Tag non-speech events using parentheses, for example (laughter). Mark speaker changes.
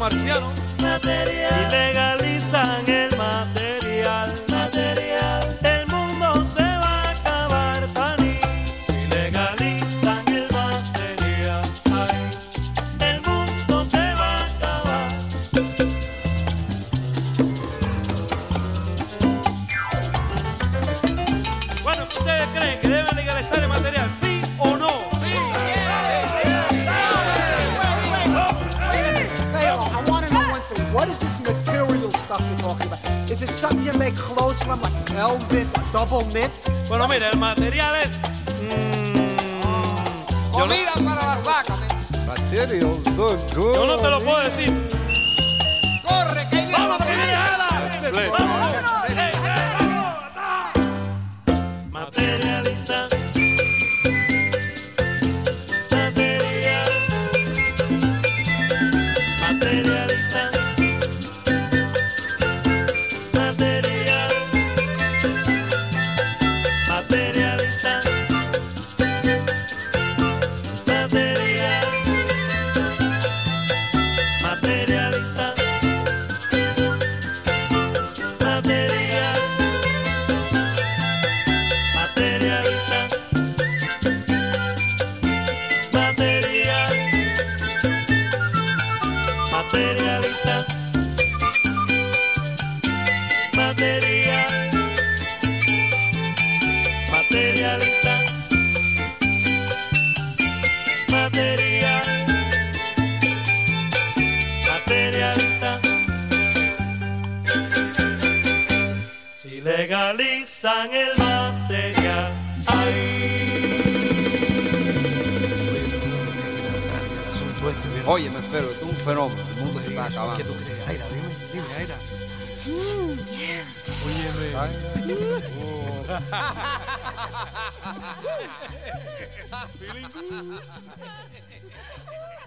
Speaker 1: marciano. Material. Si legalizan el material. Material
Speaker 2: is this material stuff you're talking about? Is it something you make clothes from, like velvet, or double knit?
Speaker 1: bueno mira el material es mm, yo no-
Speaker 3: Comida para las vacas. men.
Speaker 4: Materials so good.
Speaker 1: Yo no te lo puedo decir.
Speaker 3: Corre, que ahí viene
Speaker 1: Si legalizan el material,
Speaker 4: Oye, me Fero, esto es un fenómeno. El mundo se está acabando.
Speaker 2: ¿Qué tú crees? Aira, dime, dime, Aira.
Speaker 4: Ay, (laughs) (laughs)